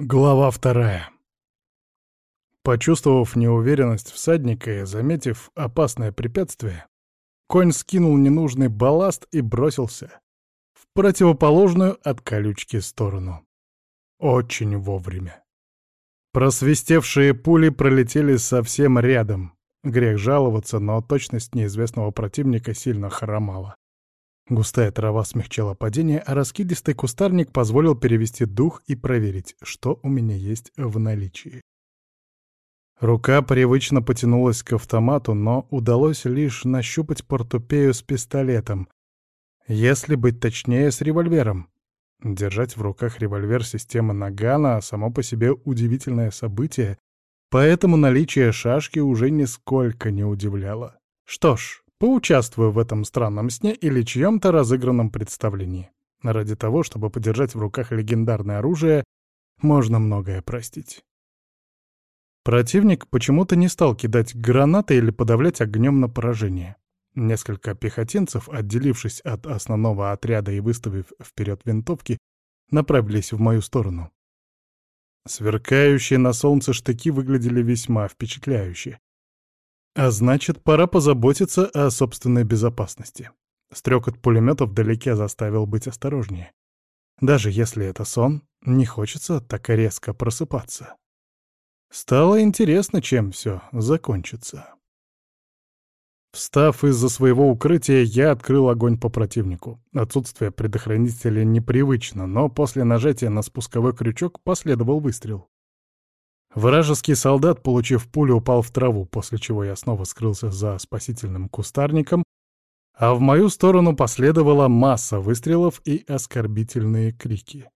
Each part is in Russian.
Глава вторая. Почувствовав неуверенность всадника и заметив опасное препятствие, конь скинул ненужный балласт и бросился в противоположную от колючки сторону. Очень вовремя. Просвистевшие пули пролетели совсем рядом. Грех жаловаться, но точность неизвестного противника сильно хромала. Густая трава смягчала падение, а раскидистый кустарник позволил перевести дух и проверить, что у меня есть в наличии. Рука привычно потянулась к автомату, но удалось лишь нащупать портупею с пистолетом. Если быть точнее, с револьвером. Держать в руках револьвер системы Нагана — само по себе удивительное событие, поэтому наличие шашки уже нисколько не удивляло. Что ж, Поучаствую в этом странном сне или чьем-то разыгранном представлении. Ради того, чтобы подержать в руках легендарное оружие, можно многое простить. Противник почему-то не стал кидать гранаты или подавлять огнем на поражение. Несколько пехотинцев, отделившись от основного отряда и выставив вперед винтовки, направились в мою сторону. Сверкающие на солнце штыки выглядели весьма впечатляюще. А значит, пора позаботиться о собственной безопасности. Стрекот пулеметов вдалеке заставил быть осторожнее. Даже если это сон, не хочется так резко просыпаться. Стало интересно, чем все закончится. Встав из-за своего укрытия, я открыл огонь по противнику. Отсутствие предохранителя непривычно, но после нажатия на спусковой крючок последовал выстрел. Вражеский солдат, получив пулю, упал в траву, после чего я снова скрылся за спасительным кустарником, а в мою сторону последовала масса выстрелов и оскорбительные крики.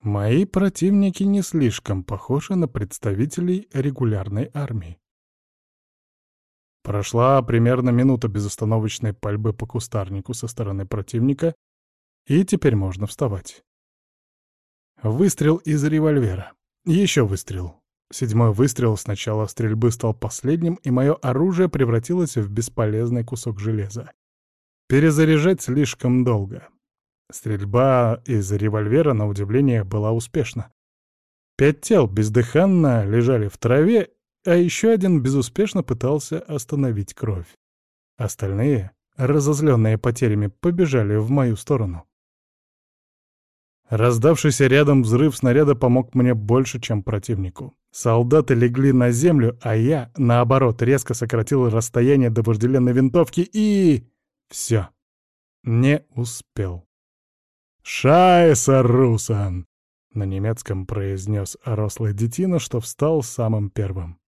Мои противники не слишком похожи на представителей регулярной армии. Прошла примерно минута безостановочной пальбы по кустарнику со стороны противника, и теперь можно вставать. Выстрел из револьвера. Еще выстрел. Седьмой выстрел с начала стрельбы стал последним, и мое оружие превратилось в бесполезный кусок железа. Перезаряжать слишком долго. Стрельба из револьвера, на удивление, была успешна. Пять тел бездыханно лежали в траве, а еще один безуспешно пытался остановить кровь. Остальные, разозленные потерями, побежали в мою сторону. Раздавшийся рядом взрыв снаряда помог мне больше, чем противнику. Солдаты легли на землю, а я, наоборот, резко сократил расстояние до вожделенной винтовки и... Все. Не успел. «Шайса, Русан!» — на немецком произнес рослый детина, что встал самым первым.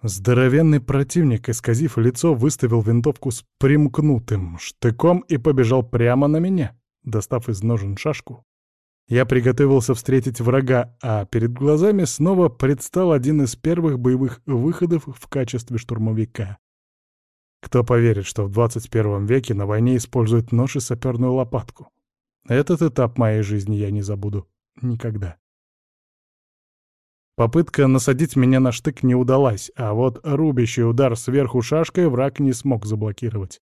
Здоровенный противник, исказив лицо, выставил винтовку с примкнутым штыком и побежал прямо на меня достав из ножен шашку. Я приготовился встретить врага, а перед глазами снова предстал один из первых боевых выходов в качестве штурмовика. Кто поверит, что в 21 веке на войне используют нож и саперную лопатку? Этот этап моей жизни я не забуду. Никогда. Попытка насадить меня на штык не удалась, а вот рубящий удар сверху шашкой враг не смог заблокировать.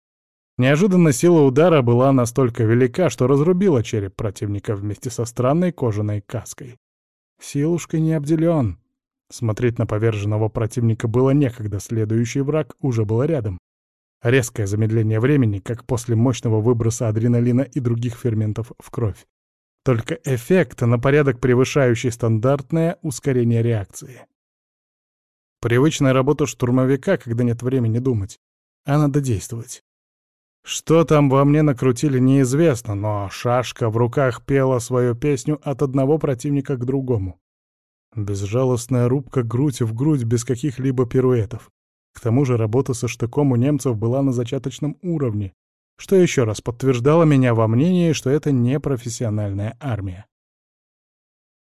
Неожиданно сила удара была настолько велика, что разрубила череп противника вместе со странной кожаной каской. Силушкой не обделен. Смотреть на поверженного противника было некогда, следующий враг уже был рядом. Резкое замедление времени, как после мощного выброса адреналина и других ферментов в кровь. Только эффект на порядок превышающий стандартное ускорение реакции. Привычная работа штурмовика, когда нет времени думать, а надо действовать. Что там во мне накрутили, неизвестно, но шашка в руках пела свою песню от одного противника к другому. Безжалостная рубка грудь в грудь без каких-либо пируэтов. К тому же работа со штыком у немцев была на зачаточном уровне, что еще раз подтверждало меня во мнении, что это не профессиональная армия.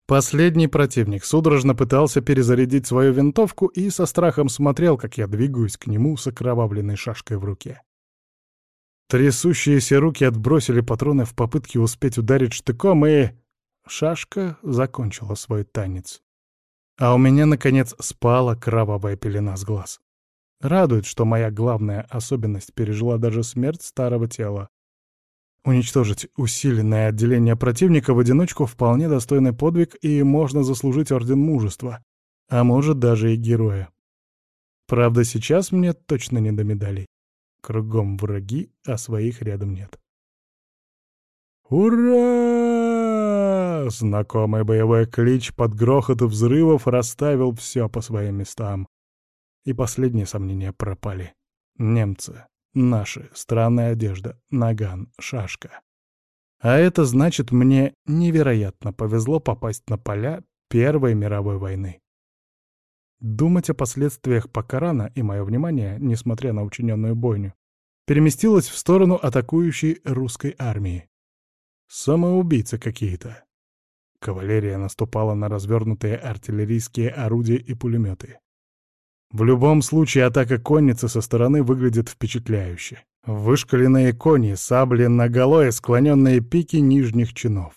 Последний противник судорожно пытался перезарядить свою винтовку и со страхом смотрел, как я двигаюсь к нему с окровавленной шашкой в руке. Трясущиеся руки отбросили патроны в попытке успеть ударить штыком, и... Шашка закончила свой танец. А у меня, наконец, спала кровавая пелена с глаз. Радует, что моя главная особенность пережила даже смерть старого тела. Уничтожить усиленное отделение противника в одиночку вполне достойный подвиг и можно заслужить Орден Мужества, а может даже и Героя. Правда, сейчас мне точно не до медалей. Кругом враги, а своих рядом нет. «Ура!» Знакомый боевой клич под грохот взрывов расставил все по своим местам. И последние сомнения пропали. Немцы. Наши. Странная одежда. Наган. Шашка. А это значит, мне невероятно повезло попасть на поля Первой мировой войны. Думать о последствиях пока рано, и мое внимание, несмотря на учиненную бойню, переместилось в сторону атакующей русской армии. Самоубийцы какие-то. Кавалерия наступала на развернутые артиллерийские орудия и пулеметы. В любом случае атака конницы со стороны выглядит впечатляюще. Вышкаленные кони, сабли наголо склоненные пики нижних чинов.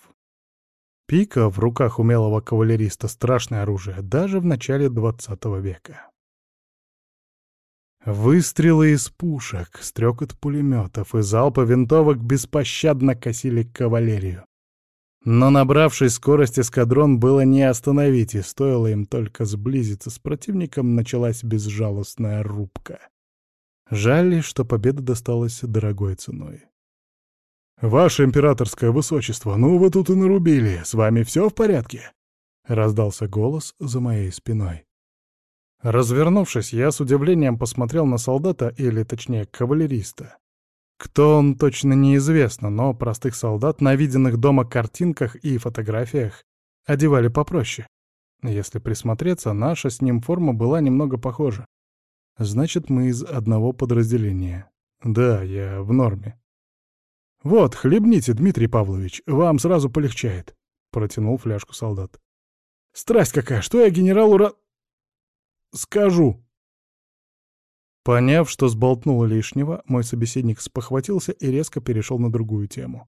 Пика в руках умелого кавалериста — страшное оружие, даже в начале XX века. Выстрелы из пушек, стрекот пулеметов и залпы винтовок беспощадно косили кавалерию. Но набравший скорость эскадрон было не остановить, и стоило им только сблизиться с противником, началась безжалостная рубка. Жаль, что победа досталась дорогой ценой. «Ваше императорское высочество, ну вы тут и нарубили, с вами все в порядке?» — раздался голос за моей спиной. Развернувшись, я с удивлением посмотрел на солдата, или точнее кавалериста. Кто он, точно неизвестно, но простых солдат на виденных дома картинках и фотографиях одевали попроще. Если присмотреться, наша с ним форма была немного похожа. Значит, мы из одного подразделения. Да, я в норме. «Вот, хлебните, Дмитрий Павлович, вам сразу полегчает», — протянул фляжку солдат. «Страсть какая, что я генералу Ра...» «Скажу», Поняв, что сболтнул лишнего, мой собеседник спохватился и резко перешел на другую тему.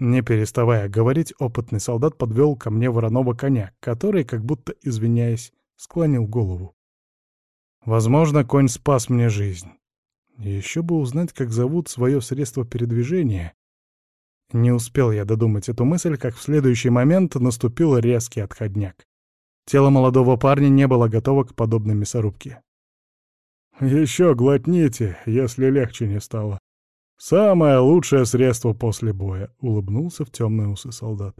Не переставая говорить, опытный солдат подвел ко мне вороного коня, который, как будто извиняясь, склонил голову. Возможно, конь спас мне жизнь. Еще бы узнать, как зовут свое средство передвижения. Не успел я додумать эту мысль, как в следующий момент наступил резкий отходняк. Тело молодого парня не было готово к подобной мясорубке. Еще глотните, если легче не стало. Самое лучшее средство после боя, — улыбнулся в темные усы солдат.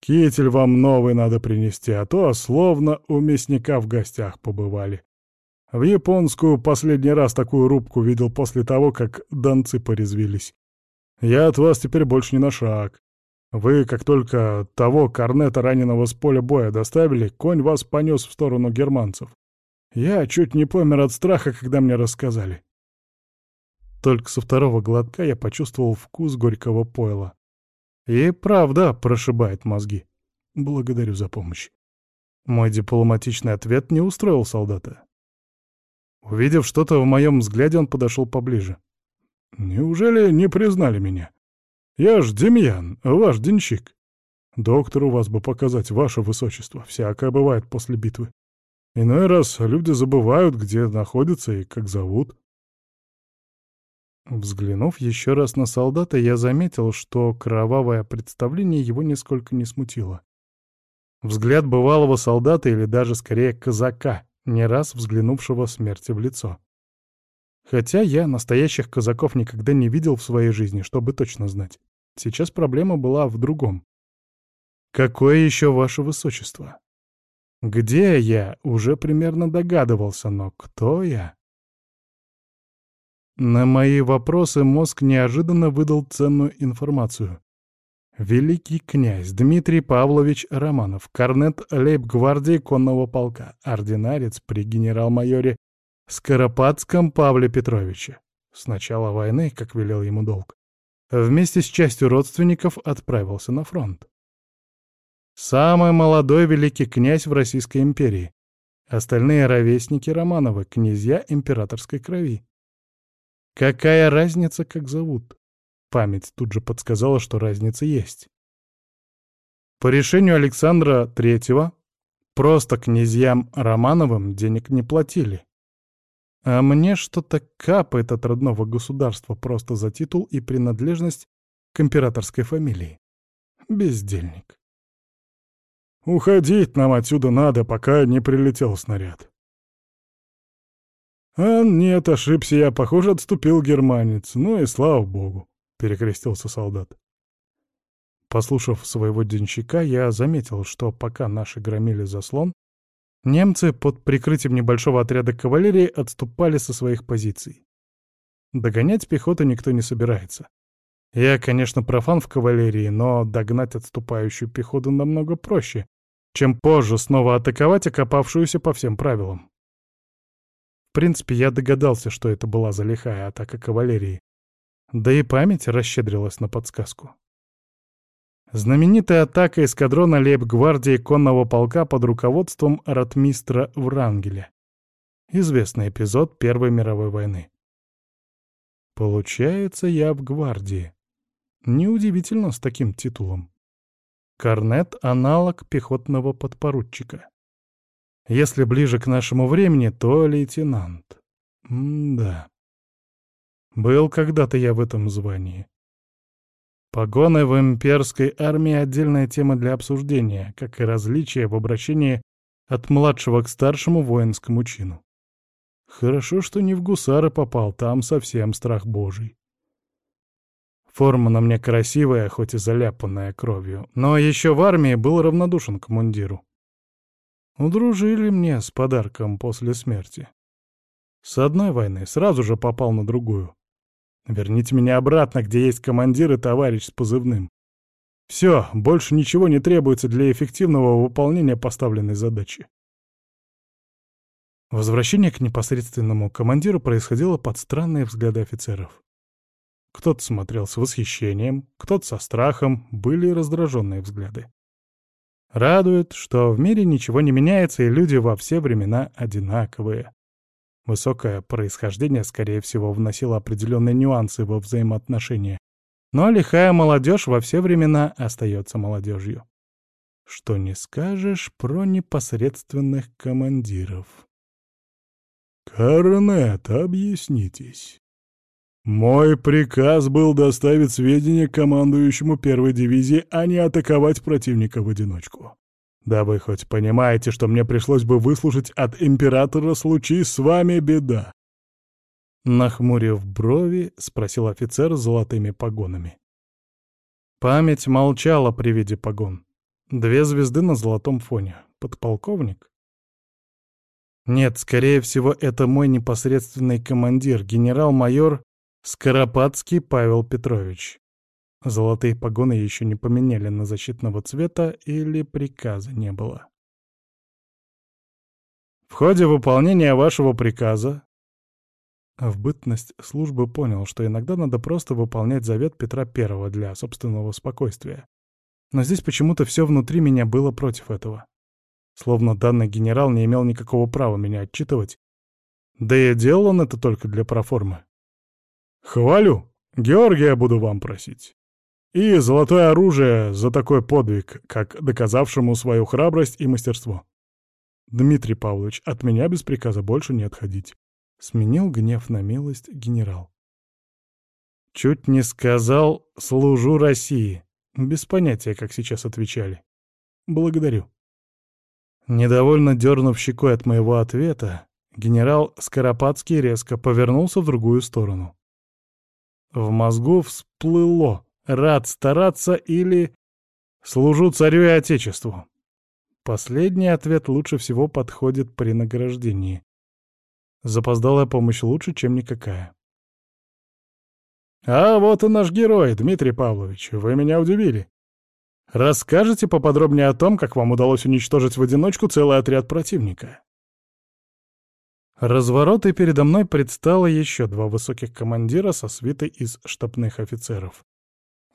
Китель вам новый надо принести, а то словно у мясника в гостях побывали. В японскую последний раз такую рубку видел после того, как донцы порезвились. Я от вас теперь больше не на шаг. Вы, как только того корнета раненого с поля боя доставили, конь вас понес в сторону германцев. Я чуть не помер от страха, когда мне рассказали. Только со второго глотка я почувствовал вкус горького пойла. И правда прошибает мозги. Благодарю за помощь. Мой дипломатичный ответ не устроил солдата. Увидев что-то в моем взгляде, он подошел поближе. «Неужели не признали меня? Я ж Демьян, ваш денщик. Доктору вас бы показать, ваше высочество. Всякое бывает после битвы. Иной раз люди забывают, где находятся и как зовут. Взглянув еще раз на солдата, я заметил, что кровавое представление его нисколько не смутило. Взгляд бывалого солдата или даже скорее казака, не раз взглянувшего смерти в лицо. Хотя я настоящих казаков никогда не видел в своей жизни, чтобы точно знать. Сейчас проблема была в другом. «Какое еще ваше высочество?» Где я, уже примерно догадывался, но кто я? На мои вопросы мозг неожиданно выдал ценную информацию. Великий князь Дмитрий Павлович Романов, корнет лейб-гвардии конного полка, ординарец при генерал-майоре Скоропадском Павле Петровиче. С начала войны, как велел ему долг, вместе с частью родственников отправился на фронт. Самый молодой великий князь в Российской империи. Остальные ровесники Романовы, князья императорской крови. Какая разница, как зовут? Память тут же подсказала, что разница есть. По решению Александра III просто князьям Романовым денег не платили. А мне что-то капает от родного государства просто за титул и принадлежность к императорской фамилии. Бездельник. Уходить нам отсюда надо, пока не прилетел снаряд. А нет, ошибся я, похоже, отступил германец. Ну и слава богу, — перекрестился солдат. Послушав своего денщика, я заметил, что пока наши громили заслон, немцы под прикрытием небольшого отряда кавалерии отступали со своих позиций. Догонять пехоту никто не собирается. Я, конечно, профан в кавалерии, но догнать отступающую пехоту намного проще, чем позже снова атаковать окопавшуюся по всем правилам. В принципе, я догадался, что это была за лихая атака кавалерии. Да и память расщедрилась на подсказку. Знаменитая атака эскадрона лейб-гвардии конного полка под руководством ратмистра Врангеля. Известный эпизод Первой мировой войны. Получается, я в гвардии. Неудивительно с таким титулом. Корнет — аналог пехотного подпоручика. Если ближе к нашему времени, то лейтенант. М-да. Был когда-то я в этом звании. Погоны в имперской армии — отдельная тема для обсуждения, как и различия в обращении от младшего к старшему воинскому чину. Хорошо, что не в гусары попал, там совсем страх божий. Форма на мне красивая, хоть и заляпанная кровью, но еще в армии был равнодушен к мундиру. Удружили мне с подарком после смерти. С одной войны сразу же попал на другую. Верните меня обратно, где есть командир и товарищ с позывным. Все, больше ничего не требуется для эффективного выполнения поставленной задачи. Возвращение к непосредственному командиру происходило под странные взгляды офицеров. Кто-то смотрел с восхищением, кто-то со страхом, были раздраженные взгляды. Радует, что в мире ничего не меняется, и люди во все времена одинаковые. Высокое происхождение, скорее всего, вносило определенные нюансы во взаимоотношения. Но лихая молодежь во все времена остается молодежью. Что не скажешь про непосредственных командиров. «Корнет, объяснитесь». «Мой приказ был доставить сведения командующему первой дивизии, а не атаковать противника в одиночку. Да вы хоть понимаете, что мне пришлось бы выслушать от императора «случись с вами беда». Нахмурив брови, спросил офицер с золотыми погонами. Память молчала при виде погон. Две звезды на золотом фоне. Подполковник? Нет, скорее всего, это мой непосредственный командир, генерал-майор Скоропадский Павел Петрович. Золотые погоны еще не поменяли на защитного цвета или приказа не было. В ходе выполнения вашего приказа в бытность службы понял, что иногда надо просто выполнять завет Петра I для собственного спокойствия. Но здесь почему-то все внутри меня было против этого. Словно данный генерал не имел никакого права меня отчитывать. Да и делал он это только для проформы. «Хвалю. Георгия буду вам просить. И золотое оружие за такой подвиг, как доказавшему свою храбрость и мастерство. Дмитрий Павлович, от меня без приказа больше не отходить. Сменил гнев на милость генерал. Чуть не сказал «служу России». Без понятия, как сейчас отвечали. Благодарю. Недовольно дернув щекой от моего ответа, генерал Скоропадский резко повернулся в другую сторону. В мозгу всплыло Рад стараться или служу царю и отечеству? Последний ответ лучше всего подходит при награждении. Запоздалая помощь лучше, чем никакая. А вот и наш герой, Дмитрий Павлович, вы меня удивили. Расскажите поподробнее о том, как вам удалось уничтожить в одиночку целый отряд противника. Разворот, и передо мной предстало еще два высоких командира со свитой из штабных офицеров.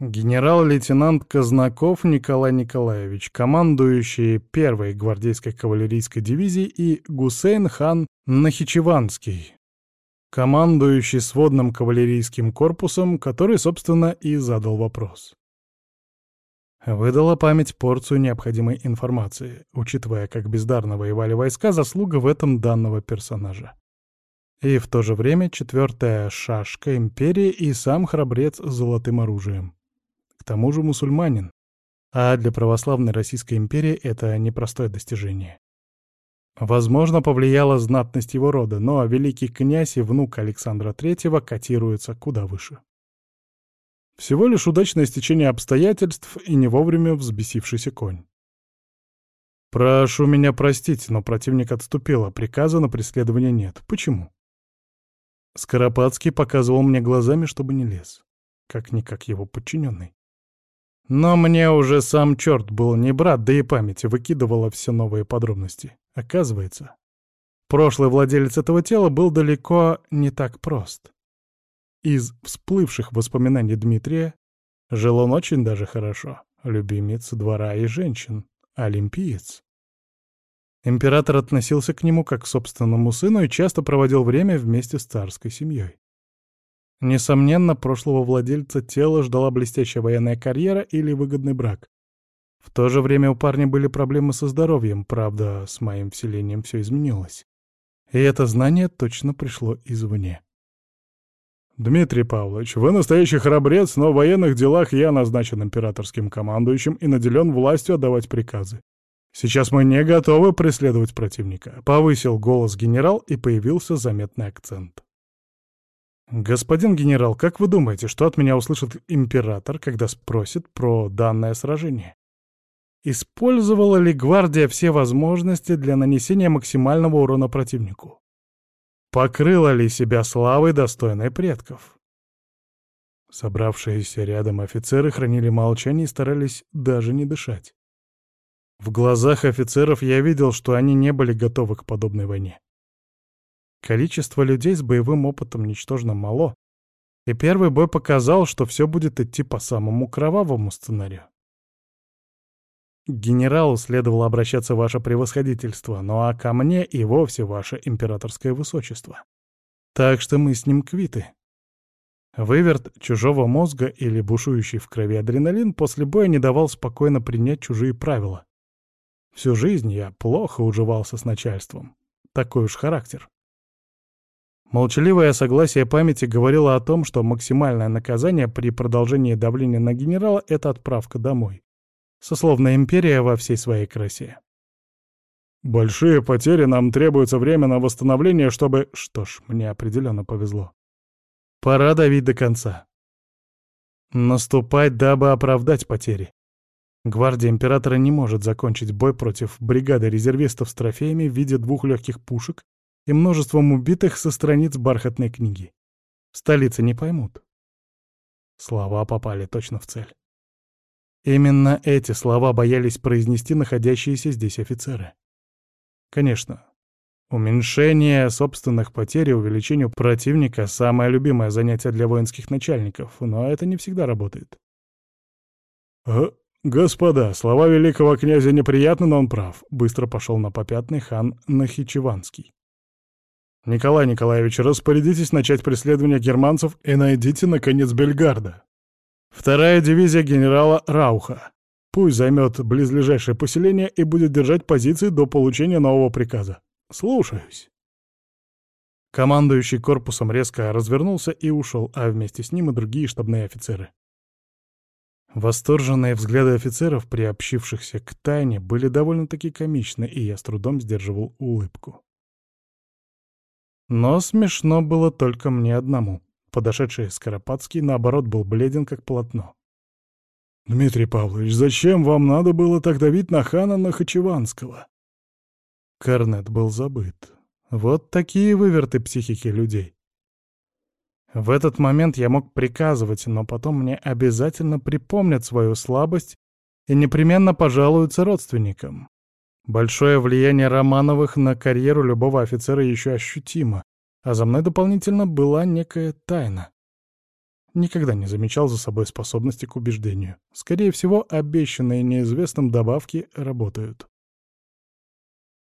Генерал-лейтенант Казнаков Николай Николаевич, командующий первой гвардейской кавалерийской дивизией, и Гусейн хан Нахичеванский, командующий сводным кавалерийским корпусом, который, собственно, и задал вопрос. Выдала память порцию необходимой информации, учитывая, как бездарно воевали войска, заслуга в этом данного персонажа. И в то же время четвертая шашка империи и сам храбрец с золотым оружием. К тому же мусульманин. А для православной Российской империи это непростое достижение. Возможно, повлияла знатность его рода, но великий князь и внук Александра III котируются куда выше. Всего лишь удачное стечение обстоятельств и не вовремя взбесившийся конь. «Прошу меня простить, но противник отступил, а приказа на преследование нет. Почему?» Скоропадский показывал мне глазами, чтобы не лез. Как-никак его подчиненный. Но мне уже сам черт был не брат, да и память выкидывала все новые подробности. Оказывается, прошлый владелец этого тела был далеко не так прост. Из всплывших воспоминаний Дмитрия жил он очень даже хорошо. Любимец двора и женщин, олимпиец. Император относился к нему как к собственному сыну и часто проводил время вместе с царской семьей. Несомненно, прошлого владельца тела ждала блестящая военная карьера или выгодный брак. В то же время у парня были проблемы со здоровьем, правда, с моим вселением все изменилось. И это знание точно пришло извне. «Дмитрий Павлович, вы настоящий храбрец, но в военных делах я назначен императорским командующим и наделен властью отдавать приказы. Сейчас мы не готовы преследовать противника», — повысил голос генерал, и появился заметный акцент. «Господин генерал, как вы думаете, что от меня услышит император, когда спросит про данное сражение? Использовала ли гвардия все возможности для нанесения максимального урона противнику? Покрыла ли себя славой, достойной предков? Собравшиеся рядом офицеры хранили молчание и старались даже не дышать. В глазах офицеров я видел, что они не были готовы к подобной войне. Количество людей с боевым опытом ничтожно мало, и первый бой показал, что все будет идти по самому кровавому сценарию. Генералу следовало обращаться ваше превосходительство, ну а ко мне и вовсе ваше императорское высочество. Так что мы с ним квиты. Выверт чужого мозга или бушующий в крови адреналин после боя не давал спокойно принять чужие правила. Всю жизнь я плохо уживался с начальством. Такой уж характер. Молчаливое согласие памяти говорило о том, что максимальное наказание при продолжении давления на генерала — это отправка домой. Сословная империя во всей своей красе. Большие потери, нам требуется время на восстановление, чтобы... Что ж, мне определенно повезло. Пора давить до конца. Наступать, дабы оправдать потери. Гвардия Императора не может закончить бой против бригады резервистов с трофеями в виде двух легких пушек и множеством убитых со страниц бархатной книги. Столицы не поймут. Слова попали точно в цель. Именно эти слова боялись произнести находящиеся здесь офицеры. Конечно, уменьшение собственных потерь и увеличение противника — самое любимое занятие для воинских начальников, но это не всегда работает. «Э, «Господа, слова великого князя неприятны, но он прав», — быстро пошел на попятный хан Нахичеванский. «Николай Николаевич, распорядитесь начать преследование германцев и найдите, наконец, Бельгарда. Вторая дивизия генерала Рауха. Пусть займет близлежащее поселение и будет держать позиции до получения нового приказа. Слушаюсь. Командующий корпусом резко развернулся и ушел, а вместе с ним и другие штабные офицеры. Восторженные взгляды офицеров, приобщившихся к тайне, были довольно-таки комичны, и я с трудом сдерживал улыбку. Но смешно было только мне одному. Подошедший Скоропадский, наоборот, был бледен, как полотно. «Дмитрий Павлович, зачем вам надо было так давить на хана Нахачеванского?» Корнет был забыт. Вот такие выверты психики людей. В этот момент я мог приказывать, но потом мне обязательно припомнят свою слабость и непременно пожалуются родственникам. Большое влияние Романовых на карьеру любого офицера еще ощутимо, а за мной дополнительно была некая тайна. Никогда не замечал за собой способности к убеждению. Скорее всего, обещанные неизвестным добавки работают.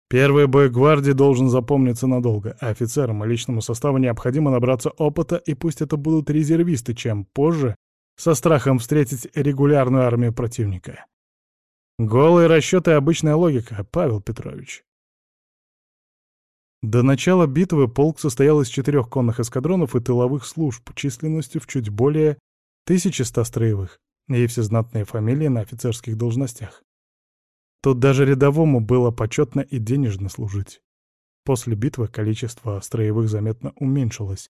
Первый бой гвардии должен запомниться надолго, а офицерам и личному составу необходимо набраться опыта, и пусть это будут резервисты, чем позже со страхом встретить регулярную армию противника. Голые расчеты и обычная логика, Павел Петрович. До начала битвы полк состоял из четырех конных эскадронов и тыловых служб численностью в чуть более 1100 строевых. и все знатные фамилии на офицерских должностях. Тут даже рядовому было почетно и денежно служить. После битвы количество строевых заметно уменьшилось,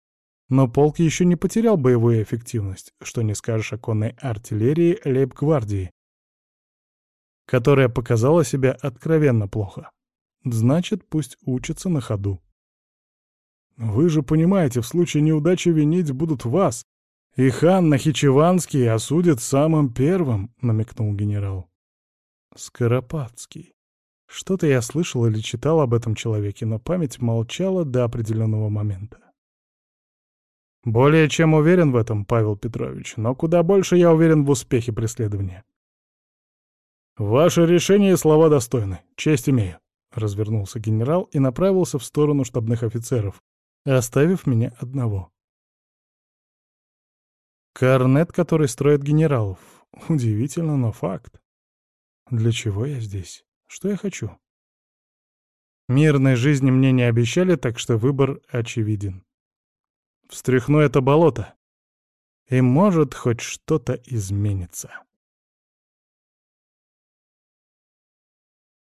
но полк еще не потерял боевую эффективность, что не скажешь о конной артиллерии лейб-гвардии, которая показала себя откровенно плохо. Значит, пусть учатся на ходу. Вы же понимаете, в случае неудачи винить будут вас, и хан Нахичеванский осудит самым первым, намекнул генерал. Скоропадский. Что-то я слышал или читал об этом человеке, но память молчала до определенного момента. Более чем уверен в этом, Павел Петрович, но куда больше я уверен в успехе преследования. Ваше решение и слова достойны. Честь имею. Развернулся генерал и направился в сторону штабных офицеров, оставив меня одного. Корнет, который строит генералов. Удивительно, но факт. Для чего я здесь? Что я хочу? Мирной жизни мне не обещали, так что выбор очевиден. Встряхну это болото, и может хоть что-то изменится.